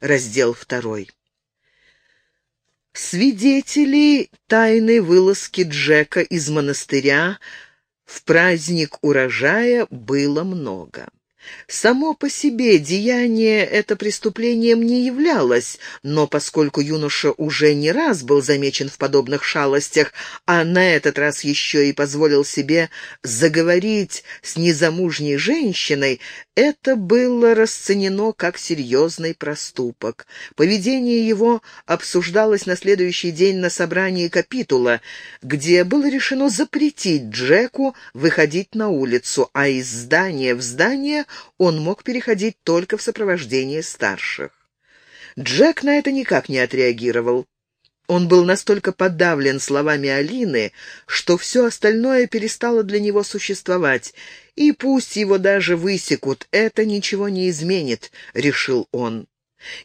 раздел второй. Свидетелей тайной вылазки Джека из монастыря в праздник урожая было много. Само по себе деяние это преступлением не являлось, но поскольку юноша уже не раз был замечен в подобных шалостях, а на этот раз еще и позволил себе заговорить с незамужней женщиной, это было расценено как серьезный проступок. Поведение его обсуждалось на следующий день на собрании капитула, где было решено запретить Джеку выходить на улицу, а из здания в здание он мог переходить только в сопровождении старших. Джек на это никак не отреагировал. Он был настолько подавлен словами Алины, что все остальное перестало для него существовать, и пусть его даже высекут, это ничего не изменит, — решил он.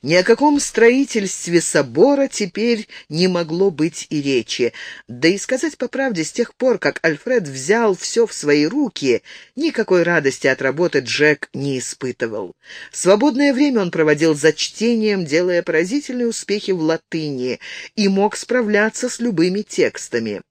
Ни о каком строительстве собора теперь не могло быть и речи. Да и сказать по правде, с тех пор, как Альфред взял все в свои руки, никакой радости от работы Джек не испытывал. Свободное время он проводил за чтением, делая поразительные успехи в латыни, и мог справляться с любыми текстами.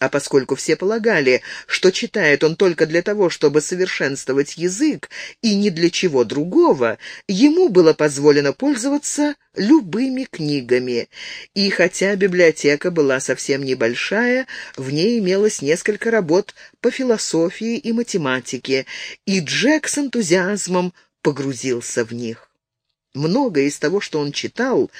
А поскольку все полагали, что читает он только для того, чтобы совершенствовать язык и ни для чего другого, ему было позволено пользоваться любыми книгами. И хотя библиотека была совсем небольшая, в ней имелось несколько работ по философии и математике, и Джек с энтузиазмом погрузился в них. Многое из того, что он читал,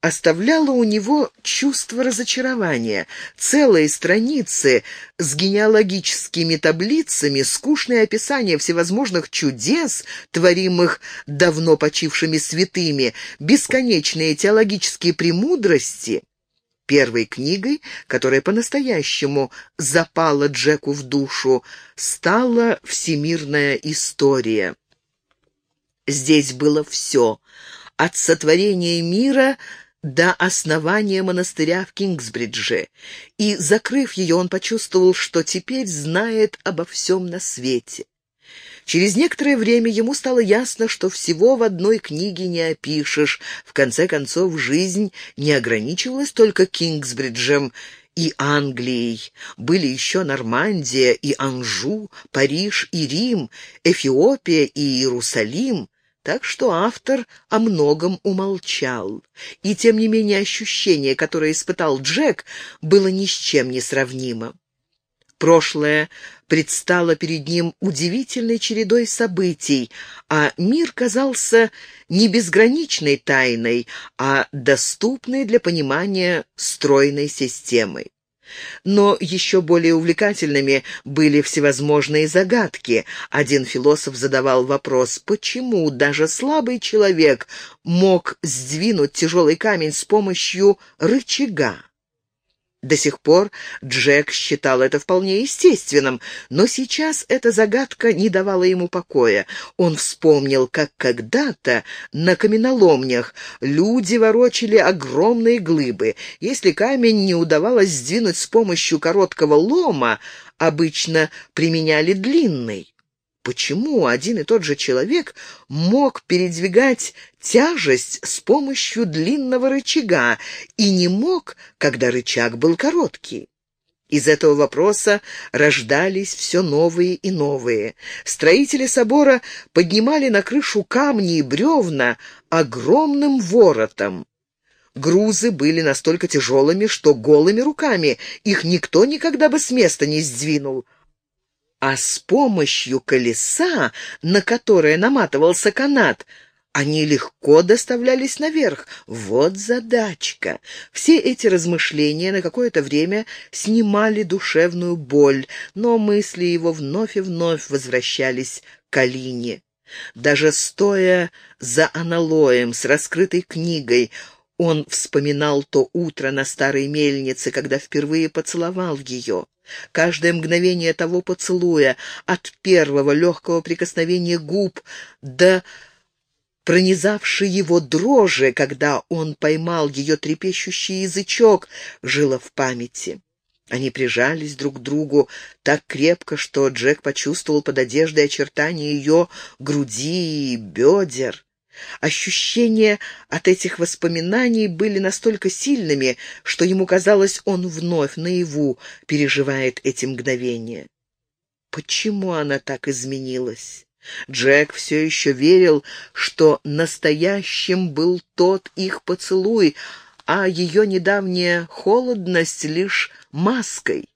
оставляло у него чувство разочарования. Целые страницы с генеалогическими таблицами, скучные описания всевозможных чудес, творимых давно почившими святыми, бесконечные теологические премудрости. Первой книгой, которая по-настоящему запала Джеку в душу, стала «Всемирная история». Здесь было все — от сотворения мира до основания монастыря в Кингсбридже, и, закрыв ее, он почувствовал, что теперь знает обо всем на свете. Через некоторое время ему стало ясно, что всего в одной книге не опишешь. В конце концов, жизнь не ограничивалась только Кингсбриджем и Англией. Были еще Нормандия и Анжу, Париж и Рим, Эфиопия и Иерусалим. Так что автор о многом умолчал. И тем не менее ощущение, которое испытал Джек, было ни с чем не сравнимо. Прошлое предстало перед ним удивительной чередой событий, а мир казался не безграничной тайной, а доступной для понимания стройной системой. Но еще более увлекательными были всевозможные загадки. Один философ задавал вопрос, почему даже слабый человек мог сдвинуть тяжелый камень с помощью рычага. До сих пор Джек считал это вполне естественным, но сейчас эта загадка не давала ему покоя. Он вспомнил, как когда-то на каменоломнях люди ворочали огромные глыбы. Если камень не удавалось сдвинуть с помощью короткого лома, обычно применяли длинный. Почему один и тот же человек мог передвигать тяжесть с помощью длинного рычага и не мог, когда рычаг был короткий? Из этого вопроса рождались все новые и новые. Строители собора поднимали на крышу камни и бревна огромным воротом. Грузы были настолько тяжелыми, что голыми руками их никто никогда бы с места не сдвинул а с помощью колеса, на которое наматывался канат, они легко доставлялись наверх. Вот задачка. Все эти размышления на какое-то время снимали душевную боль, но мысли его вновь и вновь возвращались к Алине. Даже стоя за аналоем с раскрытой книгой, он вспоминал то утро на старой мельнице, когда впервые поцеловал ее. Каждое мгновение того поцелуя, от первого легкого прикосновения губ до пронизавшей его дрожи, когда он поймал ее трепещущий язычок, жило в памяти. Они прижались друг к другу так крепко, что Джек почувствовал под одеждой очертания ее груди и бедер. Ощущения от этих воспоминаний были настолько сильными, что ему казалось, он вновь наяву переживает эти мгновения. Почему она так изменилась? Джек все еще верил, что настоящим был тот их поцелуй, а ее недавняя холодность лишь маской.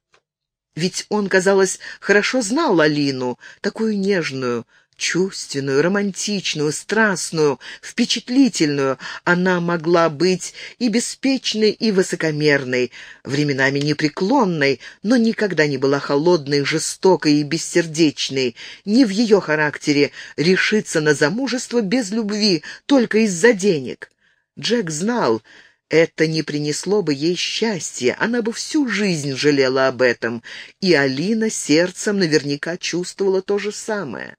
Ведь он, казалось, хорошо знал Алину, такую нежную, чувственную, романтичную, страстную, впечатлительную. Она могла быть и беспечной, и высокомерной, временами непреклонной, но никогда не была холодной, жестокой и бессердечной. Не в ее характере решиться на замужество без любви, только из-за денег. Джек знал, это не принесло бы ей счастья, она бы всю жизнь жалела об этом, и Алина сердцем наверняка чувствовала то же самое.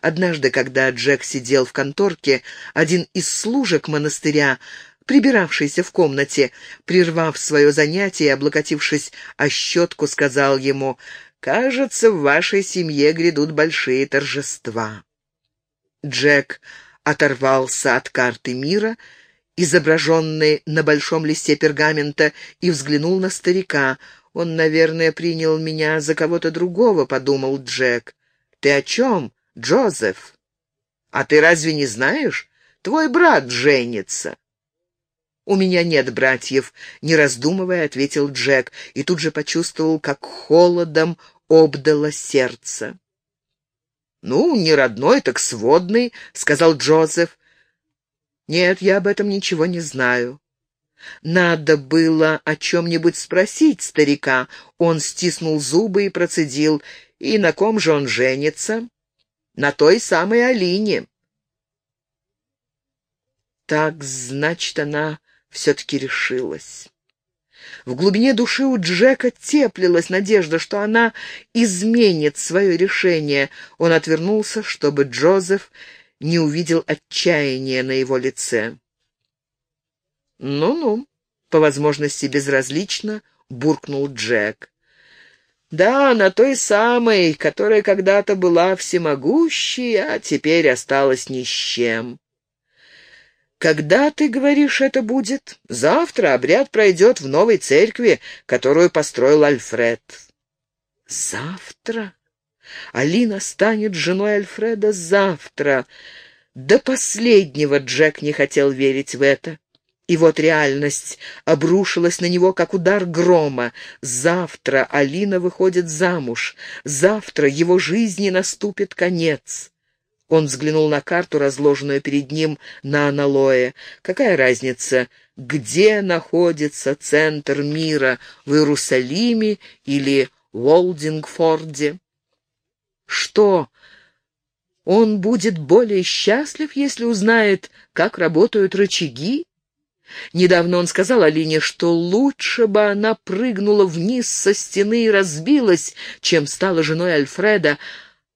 Однажды, когда Джек сидел в конторке, один из служек монастыря, прибиравшийся в комнате, прервав свое занятие и облокотившись о щетку, сказал ему, «Кажется, в вашей семье грядут большие торжества». Джек оторвался от карты мира изображенный на большом листе пергамента, и взглянул на старика. «Он, наверное, принял меня за кого-то другого», — подумал Джек. «Ты о чем, Джозеф?» «А ты разве не знаешь? Твой брат женится». «У меня нет братьев», — не раздумывая, ответил Джек, и тут же почувствовал, как холодом обдало сердце. «Ну, не родной, так сводный», — сказал Джозеф. «Нет, я об этом ничего не знаю». Надо было о чем-нибудь спросить старика. Он стиснул зубы и процедил. «И на ком же он женится?» «На той самой Алине». Так, значит, она все-таки решилась. В глубине души у Джека теплилась надежда, что она изменит свое решение. Он отвернулся, чтобы Джозеф не увидел отчаяния на его лице. «Ну-ну», — по возможности безразлично буркнул Джек. «Да, на той самой, которая когда-то была всемогущей, а теперь осталась ни с чем». «Когда, ты говоришь, это будет?» «Завтра обряд пройдет в новой церкви, которую построил Альфред». «Завтра?» Алина станет женой Альфреда завтра. До последнего Джек не хотел верить в это. И вот реальность обрушилась на него, как удар грома. Завтра Алина выходит замуж. Завтра его жизни наступит конец. Он взглянул на карту, разложенную перед ним на аналое. Какая разница, где находится центр мира, в Иерусалиме или Уолдингфорде? Что? Он будет более счастлив, если узнает, как работают рычаги? Недавно он сказал Алине, что лучше бы она прыгнула вниз со стены и разбилась, чем стала женой Альфреда.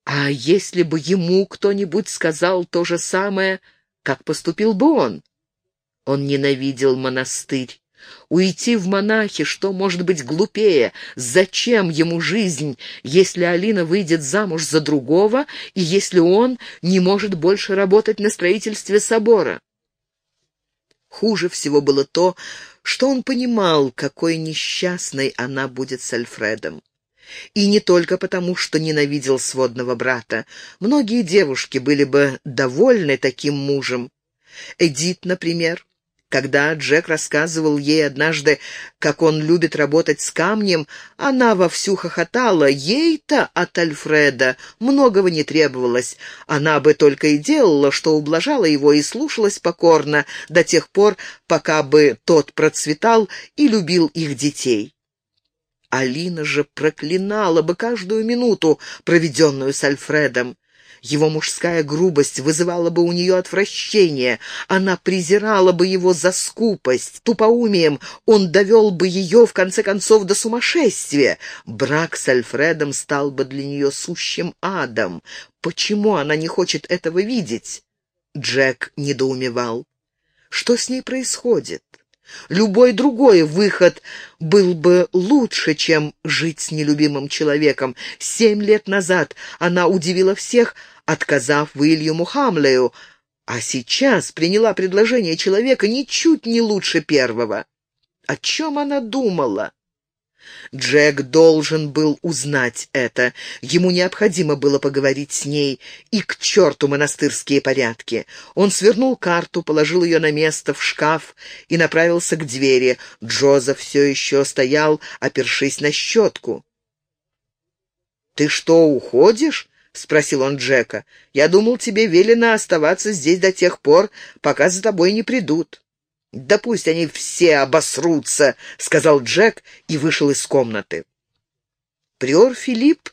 А если бы ему кто-нибудь сказал то же самое, как поступил бы он? Он ненавидел монастырь. Уйти в монахи, что может быть глупее? Зачем ему жизнь, если Алина выйдет замуж за другого, и если он не может больше работать на строительстве собора? Хуже всего было то, что он понимал, какой несчастной она будет с Альфредом. И не только потому, что ненавидел сводного брата. Многие девушки были бы довольны таким мужем. Эдит, например, когда Джек рассказывал ей однажды, как он любит работать с камнем, она вовсю хохотала. Ей-то от Альфреда многого не требовалось. Она бы только и делала, что ублажала его и слушалась покорно до тех пор, пока бы тот процветал и любил их детей. Алина же проклинала бы каждую минуту, проведенную с Альфредом. Его мужская грубость вызывала бы у нее отвращение. Она презирала бы его за скупость. Тупоумием он довел бы ее, в конце концов, до сумасшествия. Брак с Альфредом стал бы для нее сущим адом. Почему она не хочет этого видеть? Джек недоумевал. Что с ней происходит? Любой другой выход был бы лучше, чем жить с нелюбимым человеком. Семь лет назад она удивила всех, отказав Уильяму Хамлею, а сейчас приняла предложение человека ничуть не лучше первого. О чем она думала? Джек должен был узнать это. Ему необходимо было поговорить с ней. И к черту монастырские порядки. Он свернул карту, положил ее на место в шкаф и направился к двери. Джозеф все еще стоял, опершись на щетку. «Ты что, уходишь?» — спросил он Джека. «Я думал, тебе велено оставаться здесь до тех пор, пока за тобой не придут». «Да пусть они все обосрутся», — сказал Джек и вышел из комнаты. Приор Филипп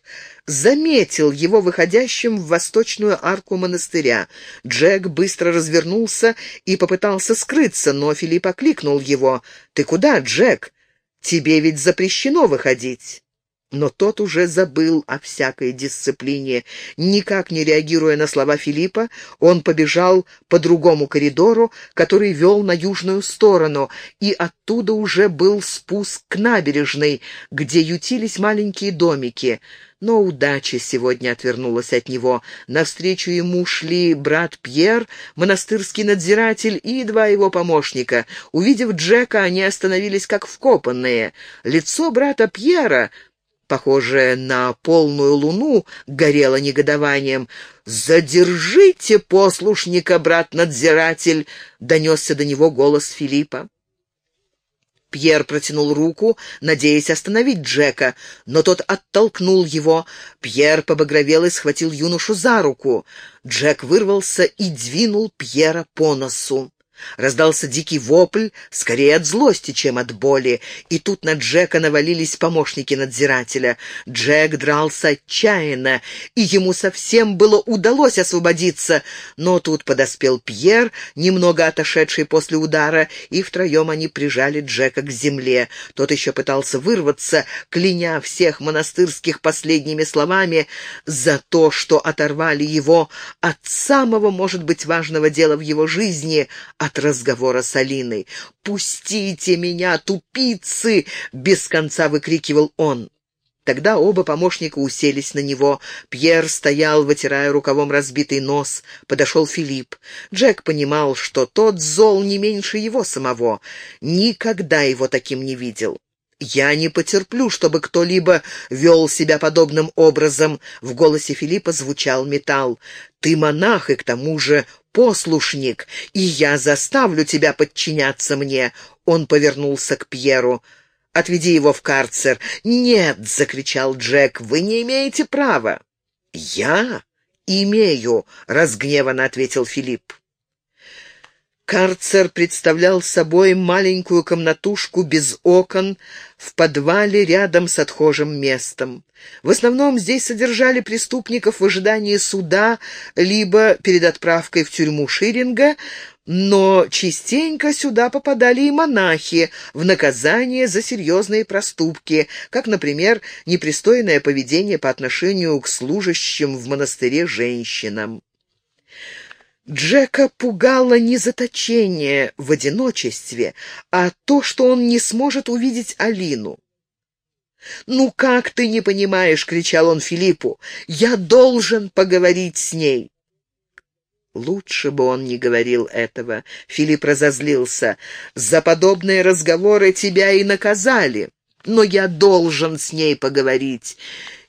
заметил его выходящим в восточную арку монастыря. Джек быстро развернулся и попытался скрыться, но Филипп окликнул его. «Ты куда, Джек? Тебе ведь запрещено выходить». Но тот уже забыл о всякой дисциплине. Никак не реагируя на слова Филиппа, он побежал по другому коридору, который вел на южную сторону, и оттуда уже был спуск к набережной, где ютились маленькие домики. Но удача сегодня отвернулась от него. Навстречу ему шли брат Пьер, монастырский надзиратель и два его помощника. Увидев Джека, они остановились как вкопанные. Лицо брата Пьера похожая на полную луну, горела негодованием. «Задержите послушника, брат-надзиратель!» — донесся до него голос Филиппа. Пьер протянул руку, надеясь остановить Джека, но тот оттолкнул его. Пьер побагровел и схватил юношу за руку. Джек вырвался и двинул Пьера по носу. Раздался дикий вопль, скорее от злости, чем от боли, и тут на Джека навалились помощники надзирателя. Джек дрался отчаянно, и ему совсем было удалось освободиться, но тут подоспел Пьер, немного отошедший после удара, и втроем они прижали Джека к земле. Тот еще пытался вырваться, кляня всех монастырских последними словами за то, что оторвали его от самого, может быть, важного дела в его жизни — от разговора с Алиной. «Пустите меня, тупицы!» — без конца выкрикивал он. Тогда оба помощника уселись на него. Пьер стоял, вытирая рукавом разбитый нос. Подошел Филипп. Джек понимал, что тот зол не меньше его самого. Никогда его таким не видел. «Я не потерплю, чтобы кто-либо вел себя подобным образом», — в голосе Филиппа звучал металл. «Ты монах и к тому же послушник, и я заставлю тебя подчиняться мне». Он повернулся к Пьеру. «Отведи его в карцер». «Нет!» — закричал Джек. «Вы не имеете права». «Я имею», — разгневанно ответил Филипп. Карцер представлял собой маленькую комнатушку без окон в подвале рядом с отхожим местом. В основном здесь содержали преступников в ожидании суда, либо перед отправкой в тюрьму Ширинга, но частенько сюда попадали и монахи в наказание за серьезные проступки, как, например, непристойное поведение по отношению к служащим в монастыре женщинам. Джека пугало не заточение в одиночестве, а то, что он не сможет увидеть Алину. «Ну как ты не понимаешь?» — кричал он Филиппу. «Я должен поговорить с ней». Лучше бы он не говорил этого. Филипп разозлился. «За подобные разговоры тебя и наказали. Но я должен с ней поговорить.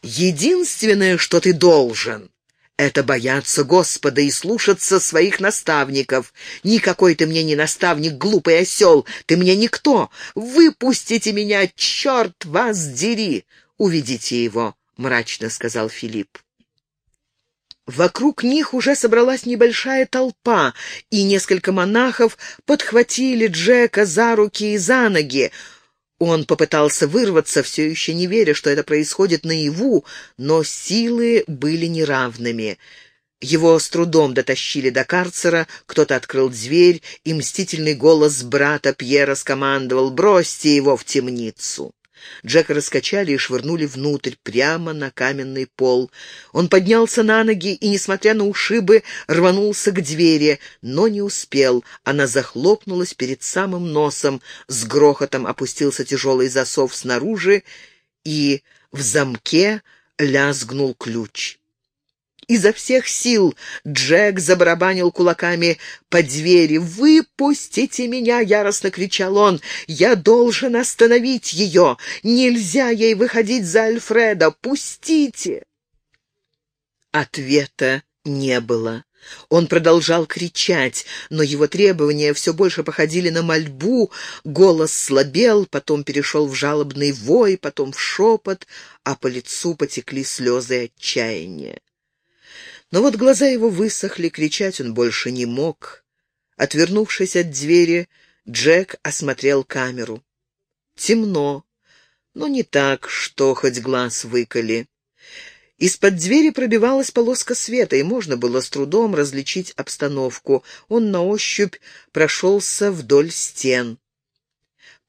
Единственное, что ты должен...» Это бояться Господа и слушаться своих наставников. Никакой ты мне не наставник, глупый осел, ты мне никто. Выпустите меня, черт вас дери! Уведите его, — мрачно сказал Филипп. Вокруг них уже собралась небольшая толпа, и несколько монахов подхватили Джека за руки и за ноги. Он попытался вырваться, все еще не веря, что это происходит наяву, но силы были неравными. Его с трудом дотащили до карцера, кто-то открыл дверь, и мстительный голос брата Пьера скомандовал «Бросьте его в темницу». Джека раскачали и швырнули внутрь, прямо на каменный пол. Он поднялся на ноги и, несмотря на ушибы, рванулся к двери, но не успел. Она захлопнулась перед самым носом, с грохотом опустился тяжелый засов снаружи, и в замке лязгнул ключ. Изо всех сил Джек забарабанил кулаками по двери. «Выпустите меня!» — яростно кричал он. «Я должен остановить ее! Нельзя ей выходить за Альфреда! Пустите!» Ответа не было. Он продолжал кричать, но его требования все больше походили на мольбу, голос слабел, потом перешел в жалобный вой, потом в шепот, а по лицу потекли слезы отчаяния. Но вот глаза его высохли, кричать он больше не мог. Отвернувшись от двери, Джек осмотрел камеру. Темно, но не так, что хоть глаз выколи. Из-под двери пробивалась полоска света, и можно было с трудом различить обстановку. Он на ощупь прошелся вдоль стен.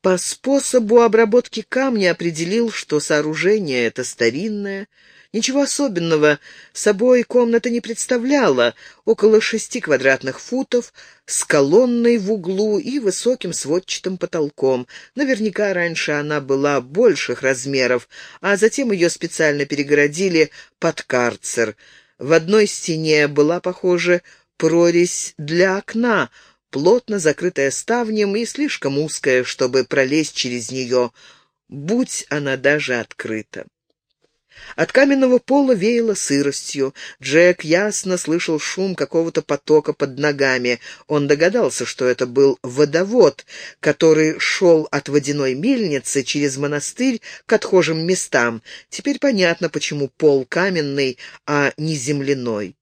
По способу обработки камня определил, что сооружение это старинное, Ничего особенного собой комната не представляла. Около шести квадратных футов, с колонной в углу и высоким сводчатым потолком. Наверняка раньше она была больших размеров, а затем ее специально перегородили под карцер. В одной стене была, похоже, прорезь для окна, плотно закрытая ставнем и слишком узкая, чтобы пролезть через нее, будь она даже открыта. От каменного пола веяло сыростью. Джек ясно слышал шум какого-то потока под ногами. Он догадался, что это был водовод, который шел от водяной мельницы через монастырь к отхожим местам. Теперь понятно, почему пол каменный, а не земляной.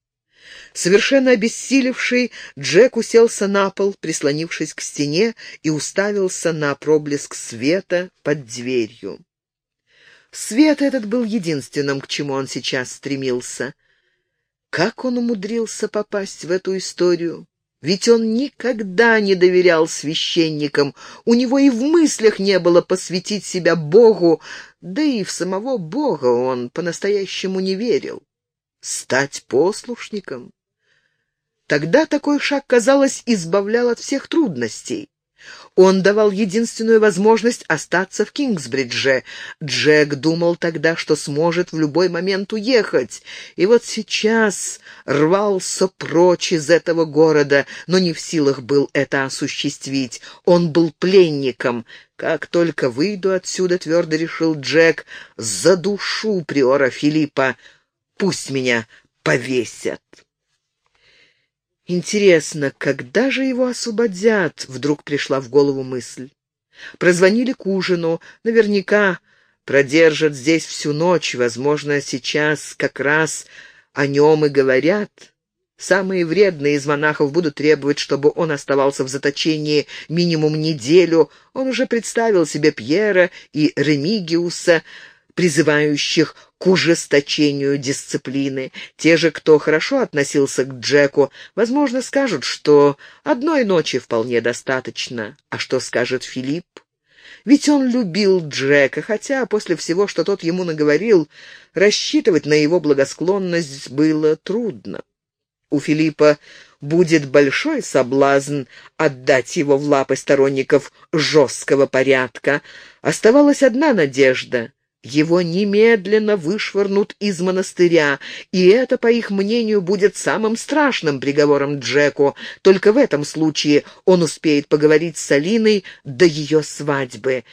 Совершенно обессилевший, Джек уселся на пол, прислонившись к стене, и уставился на проблеск света под дверью. Свет этот был единственным, к чему он сейчас стремился. Как он умудрился попасть в эту историю? Ведь он никогда не доверял священникам, у него и в мыслях не было посвятить себя Богу, да и в самого Бога он по-настоящему не верил. Стать послушником? Тогда такой шаг, казалось, избавлял от всех трудностей. Он давал единственную возможность остаться в Кингсбридже. Джек думал тогда, что сможет в любой момент уехать. И вот сейчас рвался прочь из этого города, но не в силах был это осуществить. Он был пленником. Как только выйду отсюда, твердо решил Джек, задушу приора Филиппа. Пусть меня повесят. Интересно, когда же его освободят? Вдруг пришла в голову мысль. Прозвонили к ужину. Наверняка продержат здесь всю ночь. Возможно, сейчас как раз о нем и говорят. Самые вредные из монахов будут требовать, чтобы он оставался в заточении минимум неделю. Он уже представил себе Пьера и Ремигиуса, призывающих к ужесточению дисциплины. Те же, кто хорошо относился к Джеку, возможно, скажут, что одной ночи вполне достаточно. А что скажет Филипп? Ведь он любил Джека, хотя после всего, что тот ему наговорил, рассчитывать на его благосклонность было трудно. У Филиппа будет большой соблазн отдать его в лапы сторонников жесткого порядка. Оставалась одна надежда его немедленно вышвырнут из монастыря, и это, по их мнению, будет самым страшным приговором Джеку. Только в этом случае он успеет поговорить с Алиной до ее свадьбы.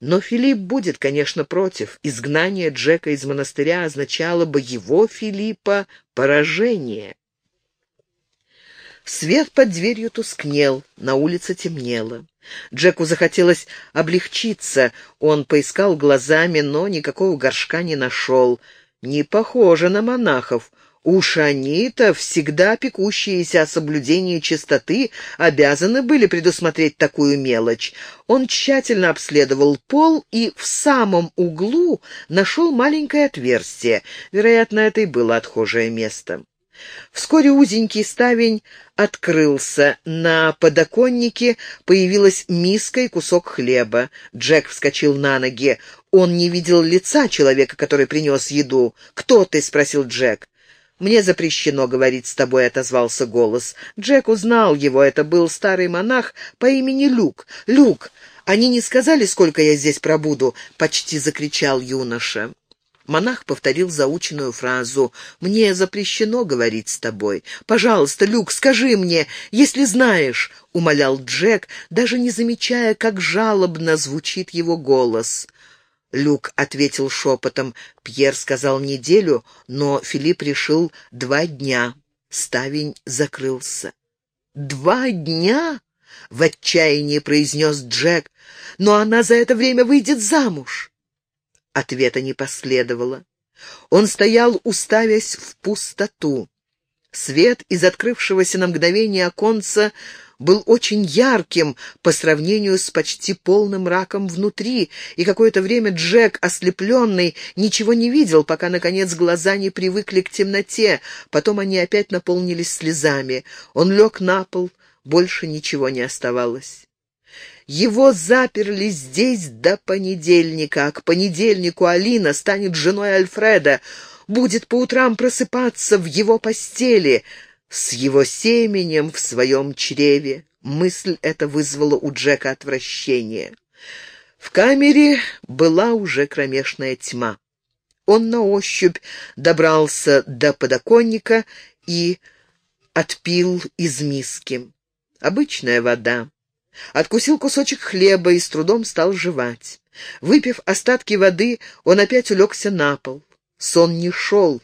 Но Филипп будет, конечно, против. Изгнание Джека из монастыря означало бы его, Филиппа, поражение. Свет под дверью тускнел, на улице темнело. Джеку захотелось облегчиться. Он поискал глазами, но никакого горшка не нашел. Не похоже на монахов. Уж они-то, всегда пекущиеся о соблюдении чистоты, обязаны были предусмотреть такую мелочь. Он тщательно обследовал пол и в самом углу нашел маленькое отверстие. Вероятно, это и было отхожее место. Вскоре узенький ставень открылся. На подоконнике появилась миска и кусок хлеба. Джек вскочил на ноги. Он не видел лица человека, который принес еду. «Кто ты?» — спросил Джек. «Мне запрещено говорить с тобой», — отозвался голос. Джек узнал его. Это был старый монах по имени Люк. «Люк, они не сказали, сколько я здесь пробуду?» — почти закричал юноша. Монах повторил заученную фразу «Мне запрещено говорить с тобой. Пожалуйста, Люк, скажи мне, если знаешь», — умолял Джек, даже не замечая, как жалобно звучит его голос. Люк ответил шепотом. Пьер сказал неделю, но Филипп решил два дня. Ставень закрылся. «Два дня?» — в отчаянии произнес Джек. «Но она за это время выйдет замуж». Ответа не последовало. Он стоял, уставясь в пустоту. Свет из открывшегося на мгновение оконца был очень ярким по сравнению с почти полным раком внутри, и какое-то время Джек, ослепленный, ничего не видел, пока, наконец, глаза не привыкли к темноте, потом они опять наполнились слезами. Он лег на пол, больше ничего не оставалось. Его заперли здесь до понедельника, а к понедельнику Алина станет женой Альфреда, будет по утрам просыпаться в его постели, с его семенем в своем чреве. Мысль эта вызвала у Джека отвращение. В камере была уже кромешная тьма. Он на ощупь добрался до подоконника и отпил из миски. Обычная вода. Откусил кусочек хлеба и с трудом стал жевать. Выпив остатки воды, он опять улегся на пол. Сон не шел.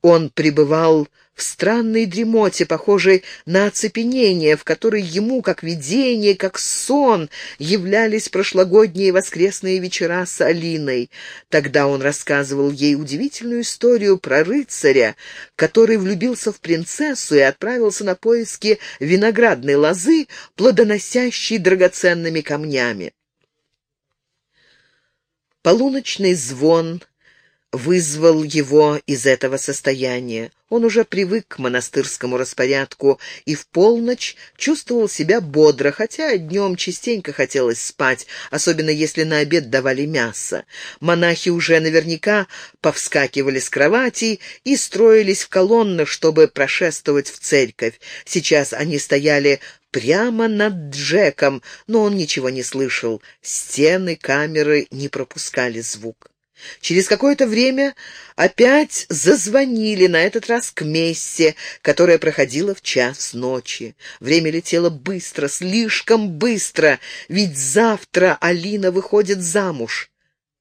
Он пребывал в странной дремоте, похожей на оцепенение, в которой ему, как видение, как сон, являлись прошлогодние воскресные вечера с Алиной. Тогда он рассказывал ей удивительную историю про рыцаря, который влюбился в принцессу и отправился на поиски виноградной лозы, плодоносящей драгоценными камнями. Полуночный звон вызвал его из этого состояния. Он уже привык к монастырскому распорядку и в полночь чувствовал себя бодро, хотя днем частенько хотелось спать, особенно если на обед давали мясо. Монахи уже наверняка повскакивали с кроватей и строились в колонны, чтобы прошествовать в церковь. Сейчас они стояли прямо над Джеком, но он ничего не слышал. Стены камеры не пропускали звук. Через какое-то время опять зазвонили, на этот раз к мессе, которая проходила в час ночи. Время летело быстро, слишком быстро, ведь завтра Алина выходит замуж.